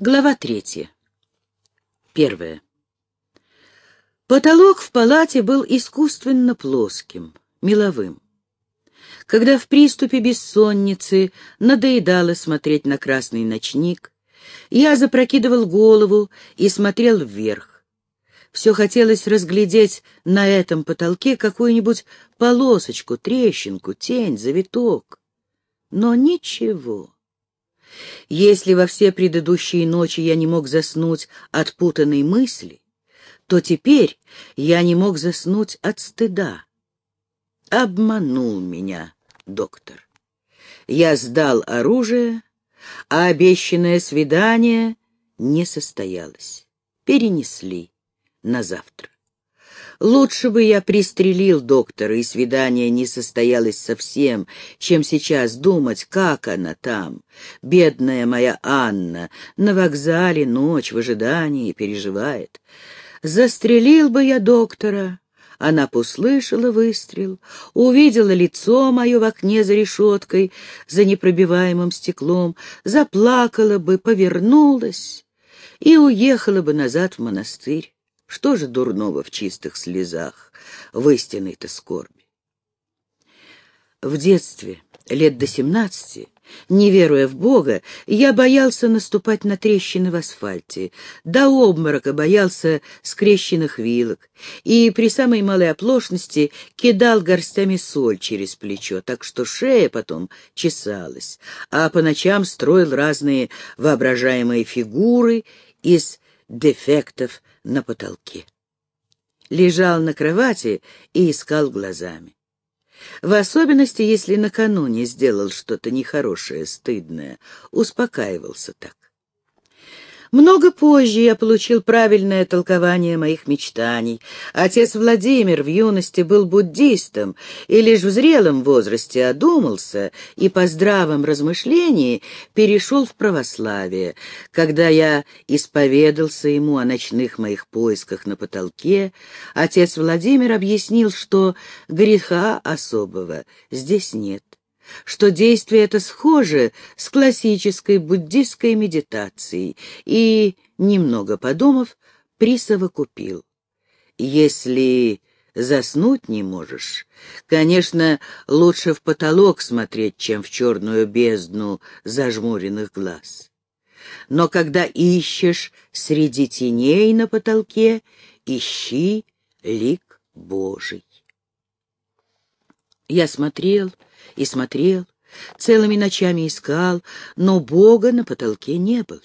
Глава третья. Первая. Потолок в палате был искусственно плоским, меловым. Когда в приступе бессонницы надоедало смотреть на красный ночник, я запрокидывал голову и смотрел вверх. Все хотелось разглядеть на этом потолке какую-нибудь полосочку, трещинку, тень, завиток. Но ничего. Если во все предыдущие ночи я не мог заснуть от путанной мысли, то теперь я не мог заснуть от стыда. Обманул меня доктор. Я сдал оружие, а обещанное свидание не состоялось. Перенесли на завтра. Лучше бы я пристрелил доктора, и свидание не состоялось совсем, чем сейчас думать, как она там, бедная моя Анна, на вокзале ночь в ожидании переживает. Застрелил бы я доктора. Она послышала выстрел, увидела лицо мое в окне за решеткой, за непробиваемым стеклом, заплакала бы, повернулась и уехала бы назад в монастырь. Что же дурного в чистых слезах, в истинной-то скорби? В детстве, лет до семнадцати, не веруя в Бога, я боялся наступать на трещины в асфальте, до обморока боялся скрещенных вилок и при самой малой оплошности кидал горстями соль через плечо, так что шея потом чесалась, а по ночам строил разные воображаемые фигуры из дефектов на потолке. Лежал на кровати и искал глазами. В особенности, если накануне сделал что-то нехорошее, стыдное, успокаивался так. Много позже я получил правильное толкование моих мечтаний. Отец Владимир в юности был буддистом и лишь в зрелом возрасте одумался и по здравом размышлении перешел в православие. Когда я исповедался ему о ночных моих поисках на потолке, отец Владимир объяснил, что греха особого здесь нет что действие это схоже с классической буддистской медитацией, и, немного подумав, присовокупил. Если заснуть не можешь, конечно, лучше в потолок смотреть, чем в черную бездну зажмуренных глаз. Но когда ищешь среди теней на потолке, ищи лик Божий. Я смотрел и смотрел, целыми ночами искал, но Бога на потолке не было.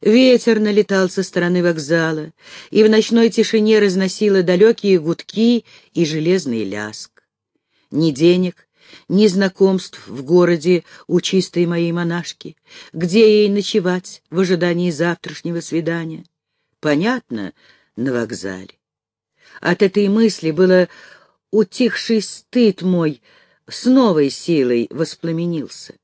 Ветер налетал со стороны вокзала, и в ночной тишине разносило далекие гудки и железный ляск. Ни денег, ни знакомств в городе у чистой моей монашки, где ей ночевать в ожидании завтрашнего свидания. Понятно, на вокзале. От этой мысли было утихший стыд мой с новой силой воспламенился.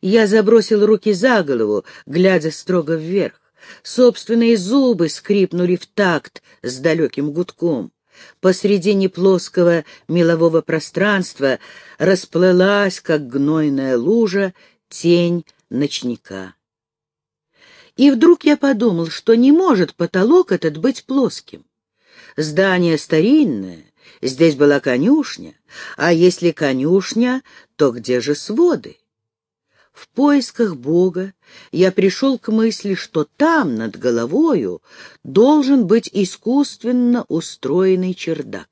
Я забросил руки за голову, глядя строго вверх. Собственные зубы скрипнули в такт с далеким гудком. Посредине плоского мелового пространства расплылась, как гнойная лужа, тень ночника. И вдруг я подумал, что не может потолок этот быть плоским. Здание старинное, Здесь была конюшня, а если конюшня, то где же своды? В поисках Бога я пришел к мысли, что там, над головою, должен быть искусственно устроенный чердак.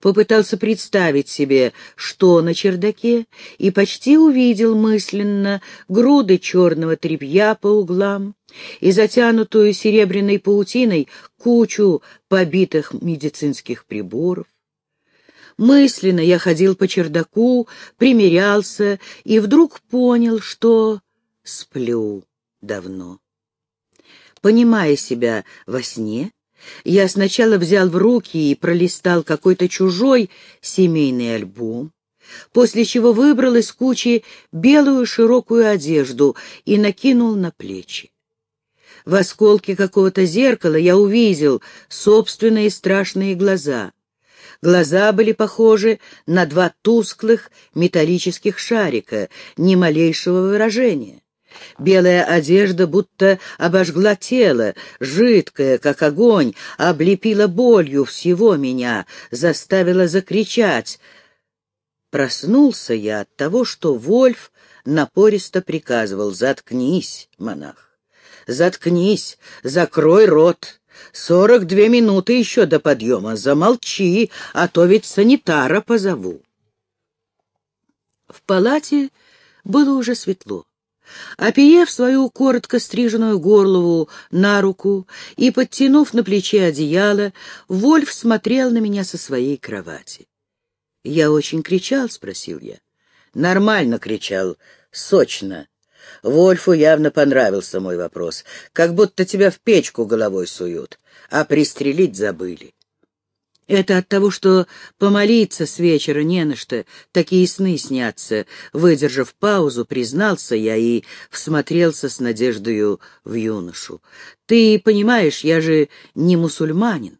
Попытался представить себе, что на чердаке, и почти увидел мысленно груды черного тряпья по углам и затянутую серебряной паутиной кучу побитых медицинских приборов. Мысленно я ходил по чердаку, примерялся и вдруг понял, что сплю давно. Понимая себя во сне, я сначала взял в руки и пролистал какой-то чужой семейный альбом, после чего выбрал из кучи белую широкую одежду и накинул на плечи. В осколке какого-то зеркала я увидел собственные страшные глаза. Глаза были похожи на два тусклых металлических шарика, ни малейшего выражения. Белая одежда будто обожгла тело, жидкая, как огонь, облепила болью всего меня, заставила закричать. Проснулся я от того, что Вольф напористо приказывал «Заткнись, монах! Заткнись! Закрой рот! Сорок две минуты еще до подъема! Замолчи, а то ведь санитара позову!» В палате было уже светло. Опиев свою коротко стриженную горлову на руку и подтянув на плече одеяло, Вольф смотрел на меня со своей кровати. «Я очень кричал?» — спросил я. «Нормально кричал, сочно». Вольфу явно понравился мой вопрос, как будто тебя в печку головой суют, а пристрелить забыли. Это от того, что помолиться с вечера не на что, такие сны снятся. Выдержав паузу, признался я и всмотрелся с надеждою в юношу. Ты понимаешь, я же не мусульманин.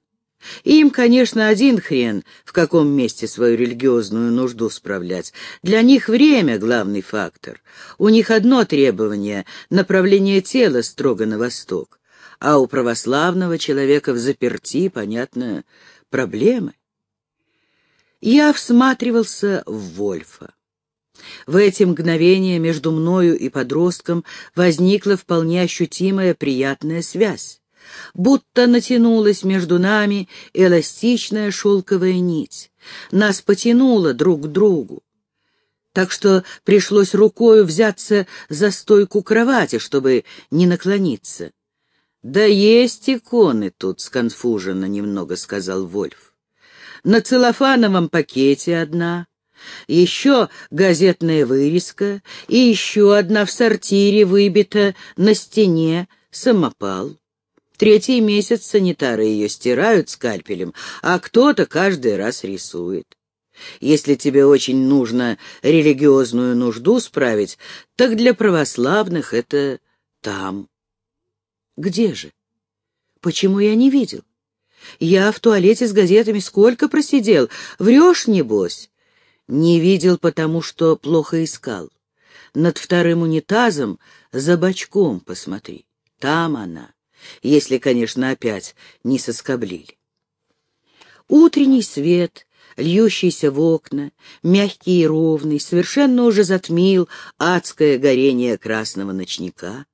Им, конечно, один хрен, в каком месте свою религиозную нужду справлять. Для них время — главный фактор. У них одно требование — направление тела строго на восток. А у православного человека в заперти, понятно, проблемы. Я всматривался в Вольфа. В эти мгновения между мною и подростком возникла вполне ощутимая приятная связь. Будто натянулась между нами эластичная шелковая нить. Нас потянуло друг к другу. Так что пришлось рукою взяться за стойку кровати, чтобы не наклониться. «Да есть иконы тут», — сконфуженно немного сказал Вольф. «На целлофановом пакете одна, еще газетная вырезка и еще одна в сортире выбита на стене самопал. Третий месяц санитары ее стирают скальпелем, а кто-то каждый раз рисует. Если тебе очень нужно религиозную нужду справить, так для православных это там». Где же? Почему я не видел? Я в туалете с газетами сколько просидел? Врешь, небось? Не видел, потому что плохо искал. Над вторым унитазом за бочком посмотри. Там она. Если, конечно, опять не соскоблили. Утренний свет, льющийся в окна, мягкий и ровный, совершенно уже затмил адское горение красного ночника.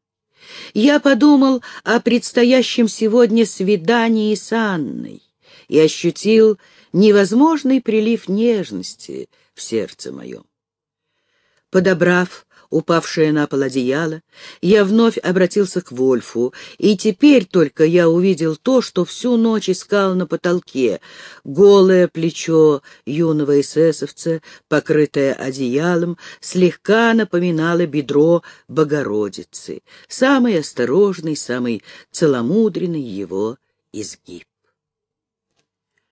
Я подумал о предстоящем сегодня свидании с Анной и ощутил невозможный прилив нежности в сердце моем. Подобрав упавшее на пол одеяло, я вновь обратился к Вольфу, и теперь только я увидел то, что всю ночь искал на потолке. Голое плечо юного эсэсовца, покрытое одеялом, слегка напоминало бедро Богородицы, самый осторожный, самый целомудренный его изгиб.